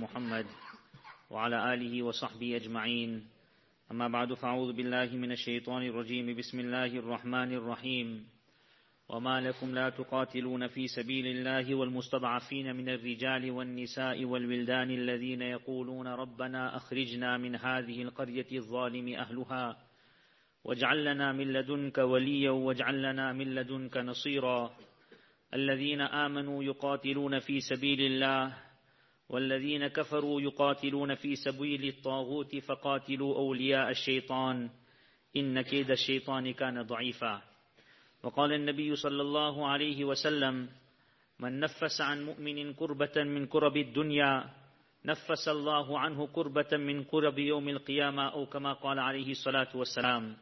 محمد وعلى آله وصحبه أجمعين. أما بعد فأعوذ بالله من الشيطان الرجيم. بسم الله الرحمن الرحيم. وما لكم لا تقاتلون في سبيل الله والمستضعفين من الرجال والنساء والولدان الذين يقولون ربنا أخرجنا من هذه القرية الظالم أهلها واجعل لنا من لدنك وليا واجعل لنا من لدنك نصيرا. الذين آمنوا يقاتلون في سبيل الله والذين كفروا يقاتلون في سبيل الطاغوت فقاتلوا أولياء الشيطان. إن كيد الشيطان كان ضعيفا. وقال النبي صلى الله عليه وسلم من نفس عن مؤمن كربة من كرب الدنيا نفس الله عنه كربة من كرب يوم القيامة أو كما قال عليه الصلاة والسلام.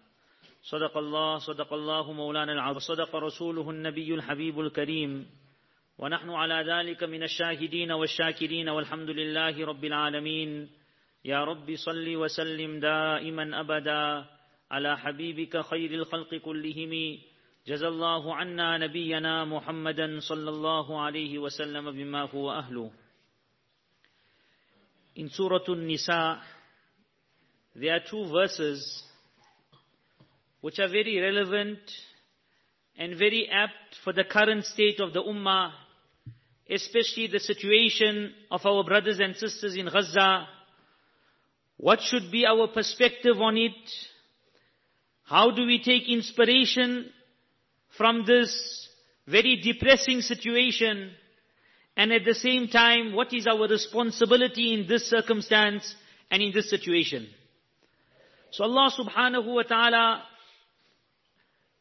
صدق الله صدق الله مولانا العظيم. صدق رسوله النبي الحبيب الكريم. ونحن على ذلك من الشاهدين والشاكرين والحمد لله رب العالمين. يا رب صل وسلم دائما أبدا على حبيبك خير الخلق كلهم. جزى الله عنا نبينا محمدا صلى الله عليه وسلم بما هو أهله. In Surah An-Nisa, there are two verses which are very relevant and very apt for the current state of the Ummah, especially the situation of our brothers and sisters in Gaza. What should be our perspective on it? How do we take inspiration from this very depressing situation? And at the same time, what is our responsibility in this circumstance and in this situation? So Allah subhanahu wa ta'ala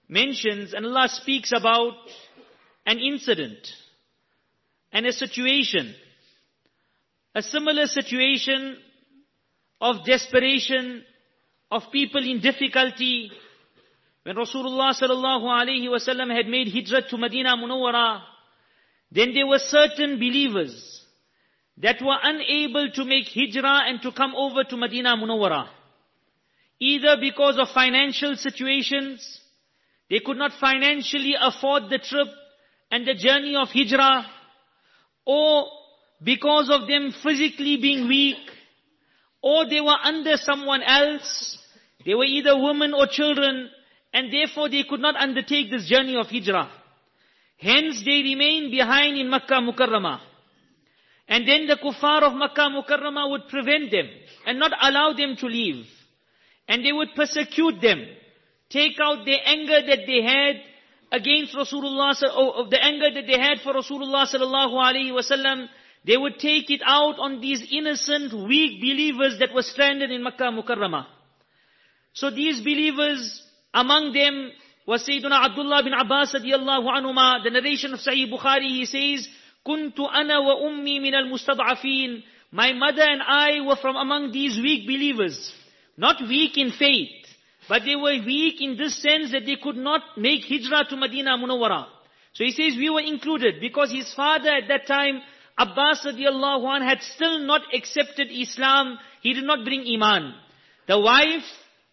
mentions and Allah speaks about an incident and a situation, a similar situation of desperation, of people in difficulty. When Rasulullah sallallahu alaihi wasallam had made hijrah to Medina Munawwara, then there were certain believers that were unable to make hijrah and to come over to Medina Munawwara. Either because of financial situations, they could not financially afford the trip and the journey of hijrah, or because of them physically being weak, or they were under someone else, they were either women or children, and therefore they could not undertake this journey of hijrah. Hence they remained behind in Makkah Mukarramah. And then the kuffar of Makkah Mukarramah would prevent them and not allow them to leave. And they would persecute them take out the anger that they had against Rasulullah, or the anger that they had for Rasulullah sallallahu alaihi wasallam, they would take it out on these innocent, weak believers that were stranded in Makkah Mukarramah. So these believers, among them was Sayyidina Abdullah bin Abbas radiyallahu anhuma, the narration of Sahih Bukhari, he says, كنت أنا وأمي من المستضعفين. My mother and I were from among these weak believers. Not weak in faith, but they were weak in this sense that they could not make hijrah to Medina Munawwara. So he says we were included because his father at that time, Abbas radiallahu anh, had still not accepted Islam. He did not bring Iman. The wife,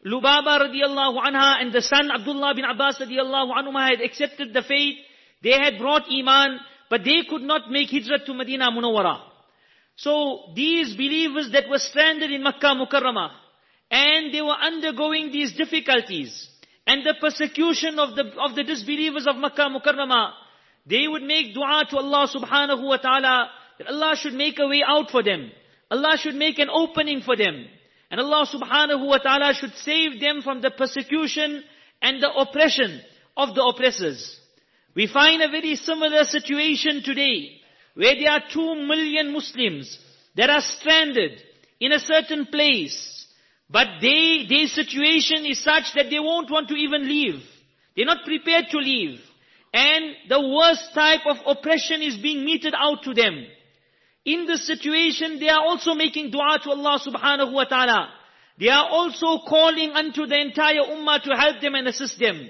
Lubaba radiallahu anha, and the son, Abdullah bin Abbas radiallahu anhuma, had accepted the faith. They had brought Iman, but they could not make hijrah to Medina Munawwara. So these believers that were stranded in Makkah Mukarramah, and they were undergoing these difficulties and the persecution of the, of the disbelievers of Makkah Mukarramah, they would make dua to Allah subhanahu wa ta'ala that Allah should make a way out for them. Allah should make an opening for them. And Allah subhanahu wa ta'ala should save them from the persecution and the oppression of the oppressors. We find a very similar situation today, where there are two million Muslims that are stranded in a certain place, but they, their situation is such that they won't want to even leave. They're not prepared to leave. And the worst type of oppression is being meted out to them. In this situation, they are also making dua to Allah subhanahu wa ta'ala. They are also calling unto the entire ummah to help them and assist them.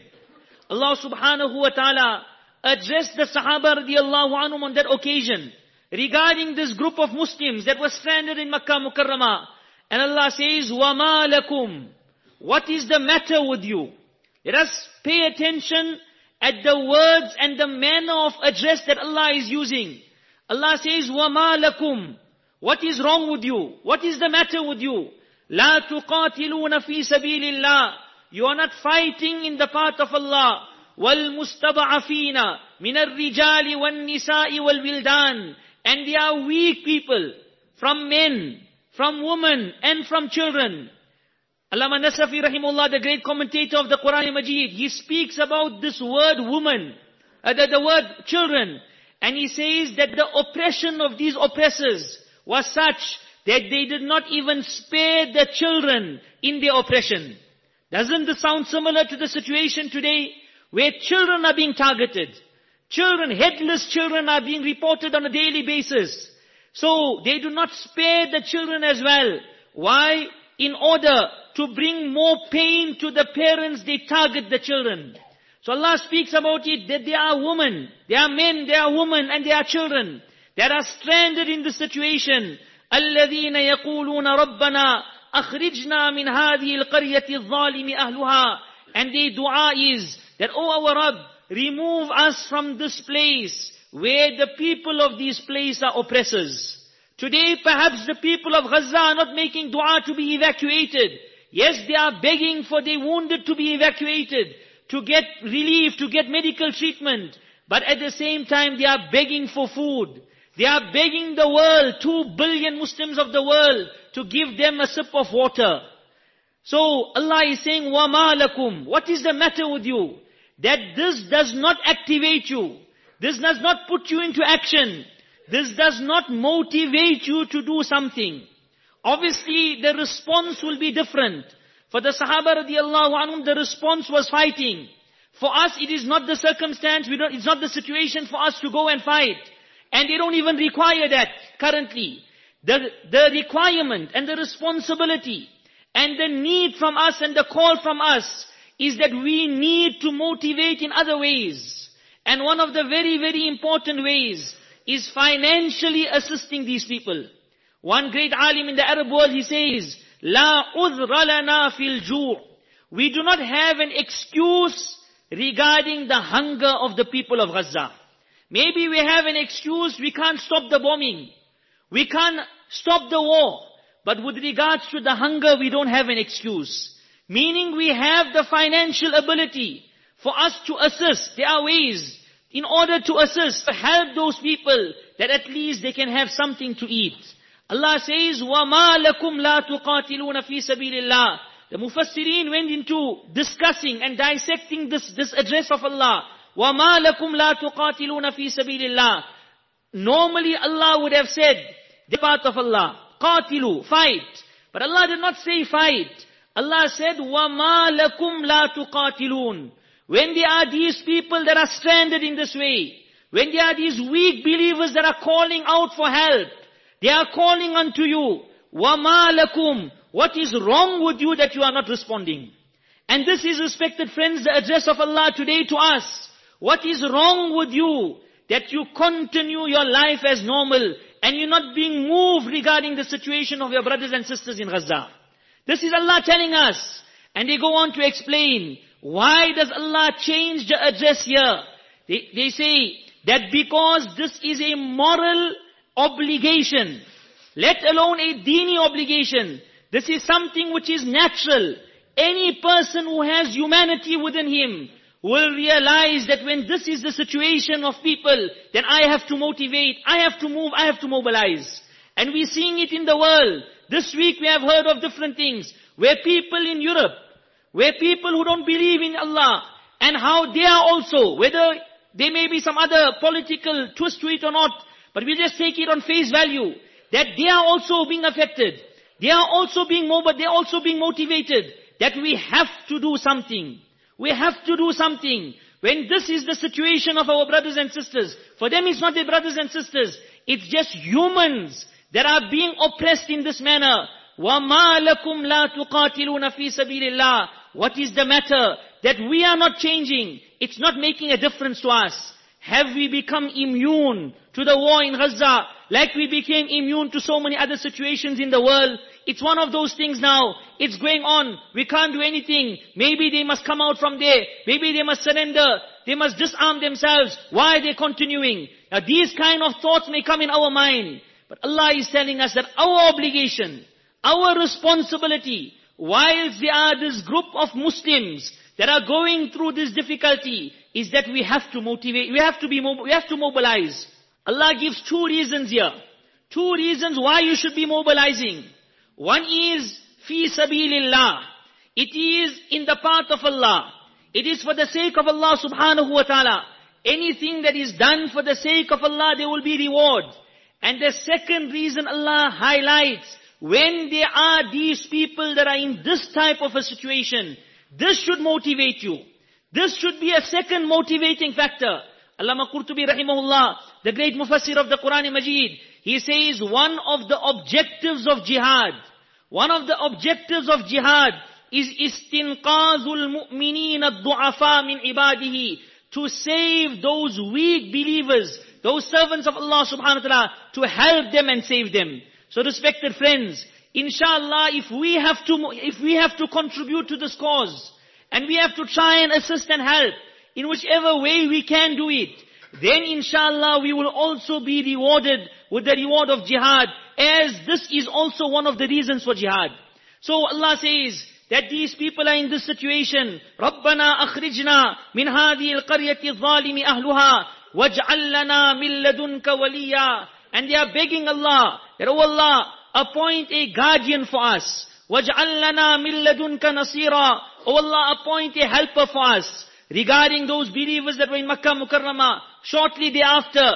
Allah subhanahu wa ta'ala addressed the Sahaba radiallahu anhum on that occasion regarding this group of Muslims that were stranded in Makkah Mukarramah. And Allah says, وَمَا لَكُمْ What is the matter with you? Let us pay attention at the words and the manner of address that Allah is using. Allah says, وَمَا لَكُمْ What is wrong with you? What is the matter with you? لا تقاتلون في سبيل الله. You are not fighting in the path of Allah. والمستضعفين من الرجال والنساء والولدان. And they are weak people from men, from women, and from children. Allama Nasafi rahimullah, the great commentator of the Quran Majid, he speaks about this word woman, uh, the, the word children, and he says that the oppression of these oppressors was such that they did not even spare the children in their oppression. Doesn't this sound similar to the situation today where children are being targeted? Children, headless children are being reported on a daily basis. So they do not spare the children as well. Why? In order to bring more pain to the parents, they target the children. So Allah speaks about it that there are women, there are men, there are women, and there are children that are stranded in the situation. الذين يقولون ربنا أخرجنا من هذه القرية الظالم أهلها and their dua is that, oh our Rabb, remove us from this place where the people of this place are oppressors. Today perhaps the people of Gaza are not making dua to be evacuated. Yes, they are begging for their wounded to be evacuated, to get relief, to get medical treatment. But at the same time they are begging for food. They are begging the world, two billion Muslims of the world, to give them a sip of water. So Allah is saying, وَمَا لَكُمْ What is the matter with you? That this does not activate you. This does not put you into action. This does not motivate you to do something. Obviously, the response will be different. For the Sahaba radiallahu anhum, the response was fighting. For us, it is not the circumstance, we don't, it's not the situation for us to go and fight. And they don't even require that currently. The, the requirement and the responsibility and the need from us and the call from us is that we need to motivate in other ways. And one of the very, very important ways is financially assisting these people. One great alim in the Arab world, he says, La udhra lana fil We do not have an excuse regarding the hunger of the people of Gaza. Maybe we have an excuse, we can't stop the bombing. We can't stop the war. But with regards to the hunger, we don't have an excuse. Meaning we have the financial ability for us to assist. There are ways in order to assist, to help those people that at least they can have something to eat. Allah says, وَمَا لَكُمْ لَا تُقَاتِلُونَ فِي سَبِيلِ اللَّهِ The Mufassirin went into discussing and dissecting this, this address of Allah. وَمَا لَكُمْ لَا تُقَاتِلُونَ فِي سَبِيلِ اللَّهِ Normally Allah would have said, the path of Allah, قَاتِلُوا, fight. But Allah did not say fight. Allah said, وَمَا لَكُمْ لَا تُقَاتِلُونَ When there are these people that are stranded in this way, when there are these weak believers that are calling out for help, they are calling unto you, وَمَا لَكُمْ What is wrong with you that you are not responding? And this is, respected friends, the address of Allah today to us. What is wrong with you that you continue your life as normal and you're not being moved regarding the situation of your brothers and sisters in Gaza? This is Allah telling us. And they go on to explain, why does Allah change the address here? They, they say that because this is a moral obligation, let alone a dini obligation. This is something which is natural. Any person who has humanity within him will realize that when this is the situation of people, then I have to motivate, I have to move, I have to mobilize. And we're seeing it in the world. This week we have heard of different things, where people in Europe, where people who don't believe in Allah, and how they are also, whether there may be some other political twist to it or not, but we just take it on face value, that they are also being affected. They are also being mobile, they are also being motivated, that we have to do something. We have to do something. When this is the situation of our brothers and sisters, for them it's not their brothers and sisters, it's just humans that are being oppressed in this manner. وَمَا لَكُمْ لَا تُقَاتِلُونَ فِي سَبِيلِ اللَّهِ what is the matter? That we are not changing. It's not making a difference to us. Have we become immune to the war in Gaza like we became immune to so many other situations in the world? It's one of those things now. It's going on. We can't do anything. Maybe they must come out from there. Maybe they must surrender. They must disarm themselves. Why are they continuing? Now these kind of thoughts may come in our mind. But Allah is telling us that our obligation, our responsibility, whilst there are this group of Muslims that are going through this difficulty, is that we have to motivate, we have to be, we have to mobilize. Allah gives two reasons here. Two reasons why you should be mobilizing. One is, fi sabilillah. It is in the path of Allah. It is for the sake of Allah subhanahu wa ta'ala. Anything that is done for the sake of Allah, there will be reward. And the second reason Allah highlights, when there are these people that are in this type of a situation, this should motivate you. This should be a second motivating factor. Allama Qurtubi rahimahullah, the great mufassir of the Quran Majid, he says one of the objectives of jihad, one of the objectives of jihad is istinqazul mu'mineen ad-du'afa min ibadihi, to save those weak believers those servants of Allah subhanahu wa ta'ala to help them and save them. So respected friends, inshallah if we have to, if we have to contribute to this cause, and we have to try and assist and help, in whichever way we can do it, then inshallah we will also be rewarded with the reward of jihad, as this is also one of the reasons for jihad. So Allah says, that these people are in this situation. رَبَّنَا أَخْرِجْنَا مِنْ هَذِهِ الْقَرْيَةِ الظَّالِمِ أَهْلُهَا وَاجْعَلْ لَنَا مِن لَّدُنْكَ وَلِيًّا And they are begging Allah, that, oh Allah, appoint a guardian for us. وَاجْعَلْ لَنَا مِن لَّدُنْكَ نَصِيرًا Oh Allah, appoint a helper for us. Regarding those believers that were in Makkah Mukarramah, shortly thereafter,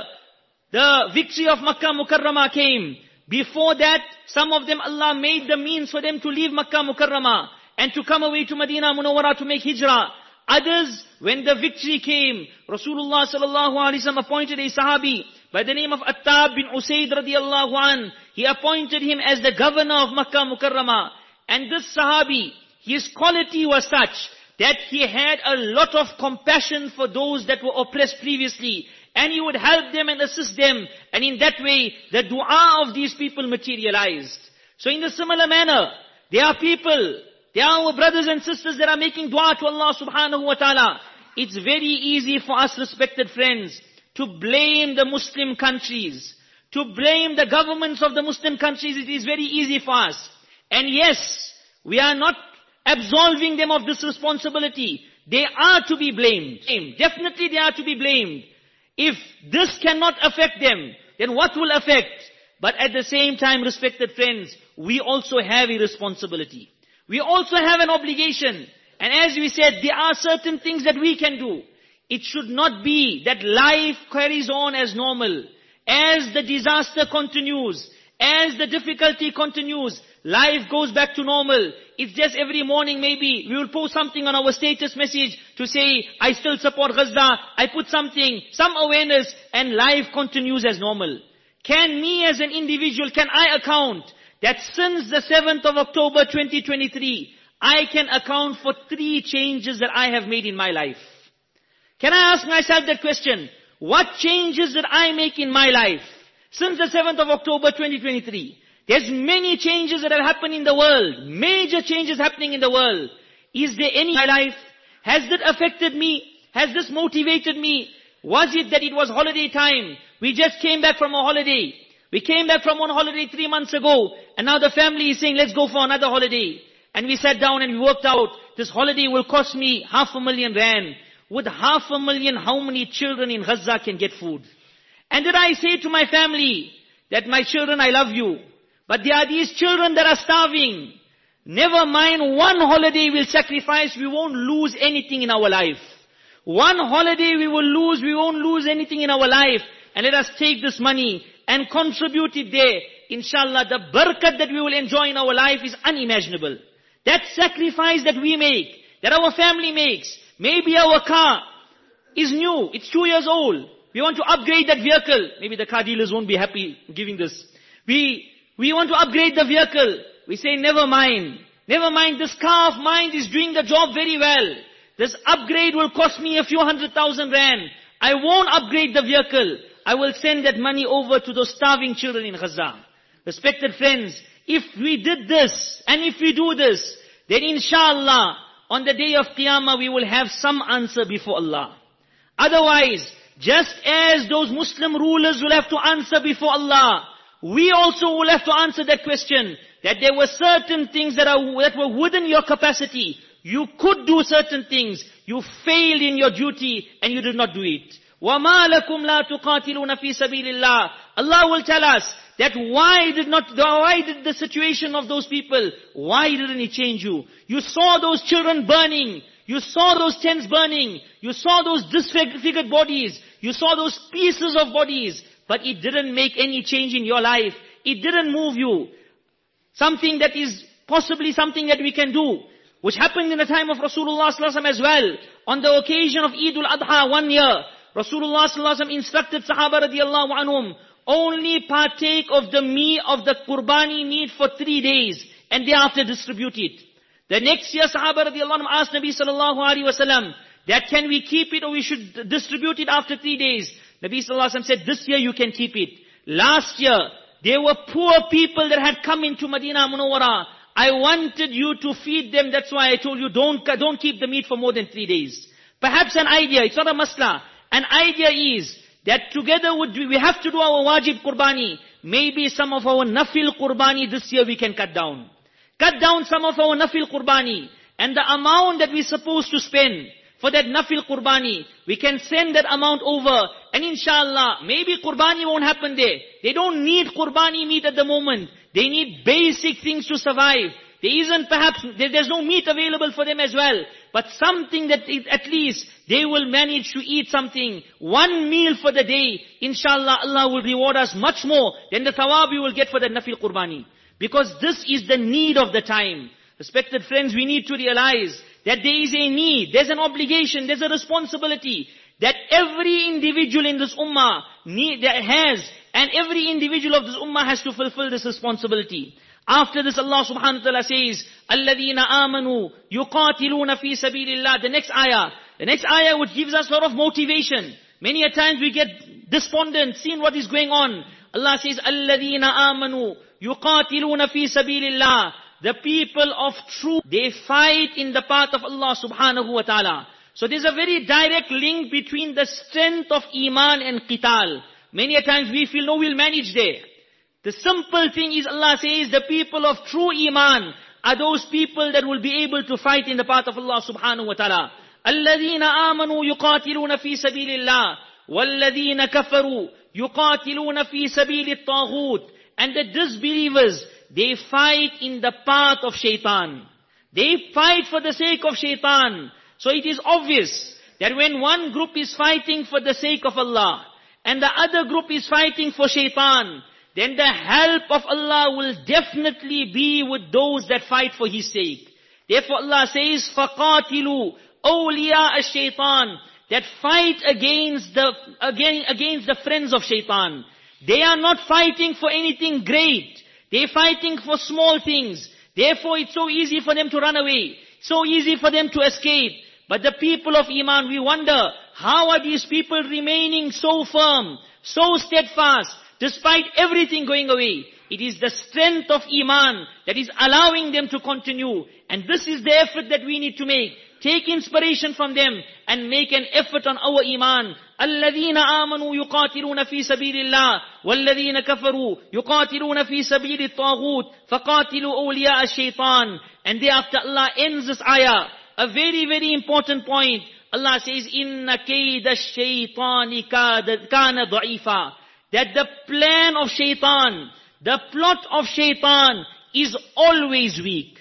the victory of Makkah Mukarramah came. Before that, some of them Allah made the means for them to leave Makkah Mukarramah and to come away to Medina Munawwara to make hijrah. Others, when the victory came, Rasulullah sallallahu alaihi wasallam appointed a sahabi by the name of Attab bin Usaid radiallahu an. He appointed him as the governor of Makkah Mukarramah. And this sahabi, his quality was such that he had a lot of compassion for those that were oppressed previously. And he would help them and assist them. And in that way, the dua of these people materialized. So in a similar manner, there are people there are our brothers and sisters that are making dua to Allah subhanahu wa ta'ala. It's very easy for us respected friends to blame the Muslim countries, to blame the governments of the Muslim countries. It is very easy for us. And yes, we are not absolving them of this responsibility. They are to be blamed. Definitely they are to be blamed. If this cannot affect them, then what will affect? But at the same time, respected friends, we also have a responsibility. We also have an obligation. And as we said, there are certain things that we can do. It should not be that life carries on as normal. As the disaster continues, as the difficulty continues, life goes back to normal. It's just every morning maybe we will post something on our status message to say, I still support Gaza, I put something, some awareness, and life continues as normal. Can me as an individual, can I account that since the 7th of October 2023, I can account for three changes that I have made in my life. Can I ask myself that question? What changes did I make in my life since the 7th of October 2023? There's many changes that have happened in the world. Major changes happening in the world. Is there any in my life? Has that affected me? Has this motivated me? Was it that it was holiday time? We just came back from a holiday. We came back from one holiday three months ago, and now the family is saying, let's go for another holiday. And we sat down and we worked out, this holiday will cost me half a million rand. With half a million, how many children in Gaza can get food? And did I say to my family, that my children, I love you, but there are these children that are starving. Never mind, one holiday we'll sacrifice, we won't lose anything in our life. One holiday we will lose, we won't lose anything in our life. And let us take this money and contribute it there, inshallah, the barakat that we will enjoy in our life is unimaginable. That sacrifice that we make, that our family makes, maybe our car is new, it's two years old. We want to upgrade that vehicle. Maybe the car dealers won't be happy giving this. We, we want to upgrade the vehicle. We say, never mind. Never mind, this car of mine is doing the job very well. This upgrade will cost me a few hundred thousand rand. I won't upgrade the vehicle. I will send that money over to those starving children in Gaza. Respected friends, if we did this, and if we do this, then inshallah, on the day of Qiyamah, we will have some answer before Allah. Otherwise, just as those Muslim rulers will have to answer before Allah, we also will have to answer that question. That there were certain things that, are, that were within your capacity. You could do certain things. You failed in your duty and you did not do it. وَمَا لَكُمْ لَا تُقَاتِلُونَ فِي سَبِيلِ اللَّهِ Allah will tell us that why did not, why did the situation of those people, why didn't He change you? You saw those children burning. You saw those tents burning. You saw those disfigured bodies. You saw those pieces of bodies. But it didn't make any change in your life. It didn't move you. Something that is possibly something that we can do. Which happened in the time of Rasulullah as well. On the occasion of Eid al-Adha one year. Rasulullah instructed Sahaba radiallahu anhum, only partake of the meat of the qurbani meat for three days and thereafter distribute it. The next year Sahaba radiallahu anhum asked Nabi sallallahu alayhi wasallam that can we keep it or we should distribute it after three days. Nabi sallallahu alayhi wasallam said this year you can keep it. Last year there were poor people that had come into Medina Munawwara. I wanted you to feed them. That's why I told you don't, don't keep the meat for more than three days. Perhaps an idea. It's not a masla. An idea is that together we have to do our wajib qurbani. Maybe some of our nafil qurbani this year we can cut down. Cut down some of our nafil qurbani. And the amount that we're supposed to spend for that nafil qurbani, we can send that amount over. And inshallah, maybe qurbani won't happen there. They don't need qurbani meat at the moment. They need basic things to survive. There isn't perhaps, there's no meat available for them as well. But something that at least they will manage to eat something, one meal for the day, inshallah Allah will reward us much more than the thawab we will get for the nafil qurbani. Because this is the need of the time. Respected friends, we need to realize that there is a need, there's an obligation, there's a responsibility that every individual in this ummah need, that has, and every individual of this ummah has to fulfill this responsibility. After this Allah subhanahu wa ta'ala says, الَّذِينَ آمَنُوا يُقَاتِلُونَ فِي سَبِيلِ اللَّهِ The next ayah, the next ayah which gives us a lot of motivation. Many a times we get despondent, seeing what is going on. Allah says, الَّذِينَ آمَنُوا يُقَاتِلُونَ فِي سَبِيلِ اللَّهِ The people of truth, they fight in the path of Allah subhanahu wa ta'ala. So there's a very direct link between the strength of Iman and Qital. Many a times we feel, no, we'll manage there. The simple thing is Allah says the people of true Iman are those people that will be able to fight in the path of Allah subhanahu wa ta'ala. الذين آمنوا يقاتلون في سبيل الله والذين كفروا يقاتلون في سبيل الطاغوت and the disbelievers they fight in the path of shaitan they fight for the sake of shaitan so it is obvious that when one group is fighting for the sake of Allah and the other group is fighting for shaitan then the help of Allah will definitely be with those that fight for His sake. Therefore Allah says, فَقَاتِلُوا awliya shaitan that fight against the, again, against the friends of shaitan. They are not fighting for anything great. They're fighting for small things. Therefore it's so easy for them to run away. So easy for them to escape. But the people of Iman, we wonder, how are these people remaining so firm, so steadfast, despite everything going away? It is the strength of Iman that is allowing them to continue. And this is the effort that we need to make. Take inspiration from them and make an effort on our iman. الذين آمنوا يقاتلون في سبيل الله والذين كفروا يقاتلون في سبيل الطاغوت فقاتلوا أولياء الشيطان and thereafter Allah ends this ayah a very very important point Allah says إن كيد الشيطان كان ضعيفا that the plan of shaitan the plot of shaitan is always weak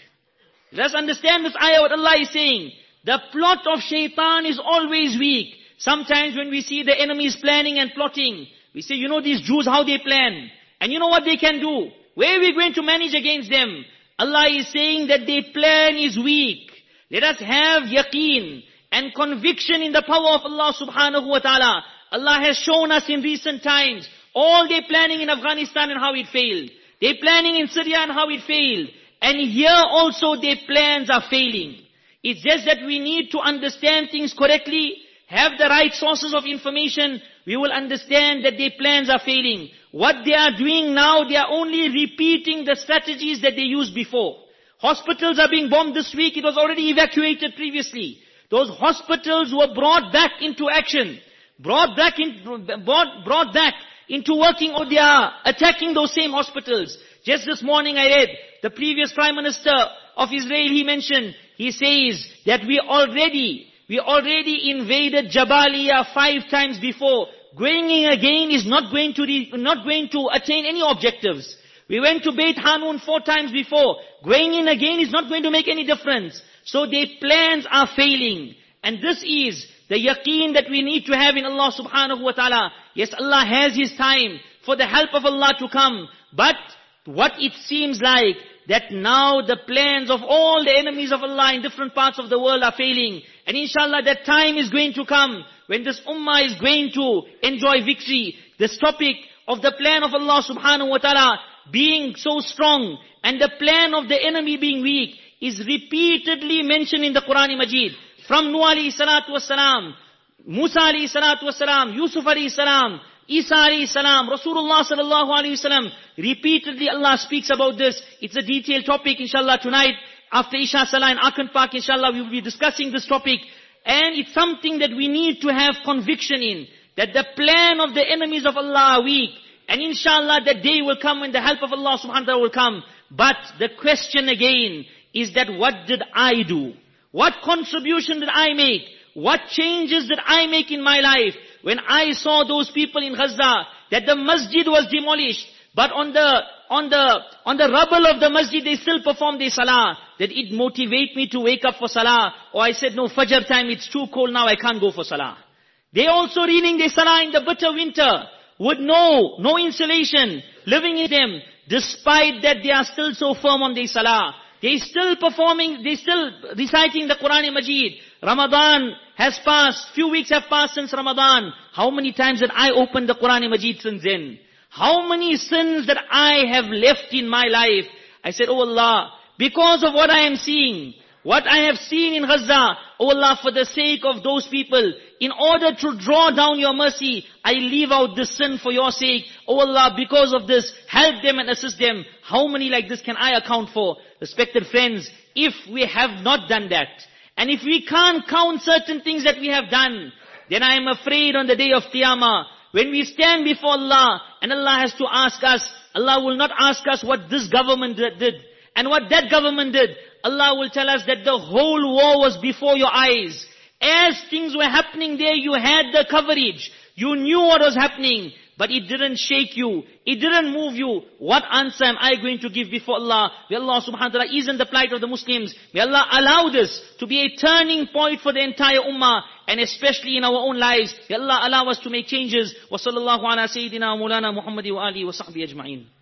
let's understand this ayah what Allah is saying the plot of shaitan is always weak. Sometimes when we see the enemies planning and plotting, we say, you know these Jews, how they plan. And you know what they can do? Where are we going to manage against them? Allah is saying that their plan is weak. Let us have yaqeen and conviction in the power of Allah subhanahu wa ta'ala. Allah has shown us in recent times all their planning in Afghanistan and how it failed. Their planning in Syria and how it failed. And here also their plans are failing. It's just that we need to understand things correctly, have the right sources of information, we will understand that their plans are failing. What they are doing now, they are only repeating the strategies that they used before. Hospitals are being bombed this week, it was already evacuated previously. Those hospitals were brought back into action. Brought back in, brought, brought back into working or they are attacking those same hospitals. Just this morning I read the previous Prime Minister of Israel, he mentioned, he says that we already, we already invaded Jabalia five times before. Going in again is not going to, re, not going to attain any objectives. We went to Beit Hanun four times before. Going in again is not going to make any difference. So their plans are failing. And this is the yaqeen that we need to have in Allah subhanahu wa ta'ala. Yes, Allah has His time for the help of Allah to come. But what it seems like that now the plans of all the enemies of Allah in different parts of the world are failing. And inshallah that time is going to come when this ummah is going to enjoy victory. This topic of the plan of Allah subhanahu wa ta'ala being so strong and the plan of the enemy being weak is repeatedly mentioned in the Quran Majid. From Nuh alayhi salatu wasalam, Musa alayhi salatu wasalam, Yusuf alayhi salam, Isa alayhi salam, Rasulullah sallallahu alayhi wasallam. Repeatedly Allah speaks about this. It's a detailed topic inshallah tonight. After Isha Salah in Arkan Park inshallah we will be discussing this topic. And it's something that we need to have conviction in. That the plan of the enemies of Allah are weak. And inshallah that day will come when the help of Allah subhanahu wa ta'ala will come. But the question again is that what did I do? What contribution did I make? What changes did I make in my life? When I saw those people in Gaza, that the masjid was demolished, but on the, on the, on the rubble of the masjid they still perform their salah, that it motivate me to wake up for salah, or I said no, fajr time, it's too cold now, I can't go for salah. They also reading their salah in the bitter winter, with no, no insulation, living in them, despite that they are still so firm on their salah. They still performing, they still reciting the Quran Majid. Ramadan has passed, few weeks have passed since Ramadan. How many times did I open the Quran Majid since then? How many sins that I have left in my life? I said, Oh Allah, because of what I am seeing, what I have seen in Gaza, oh Allah, for the sake of those people, in order to draw down your mercy, I leave out this sin for your sake. Oh Allah, because of this, help them and assist them. How many like this can I account for? Respected friends, if we have not done that, and if we can't count certain things that we have done, then I am afraid on the day of Qiyamah, when we stand before Allah, and Allah has to ask us, Allah will not ask us what this government did, and what that government did. Allah will tell us that the whole war was before your eyes. As things were happening there, you had the coverage. You knew what was happening. But it didn't shake you. It didn't move you. What answer am I going to give before Allah? May Allah subhanahu wa ta'ala in the plight of the Muslims. May Allah allow this to be a turning point for the entire ummah and especially in our own lives. May Allah allow us to make changes. Wa sallallahu ala sayyidina wa mulana Muhammadi wa alihi wa sahbihi ajma'in.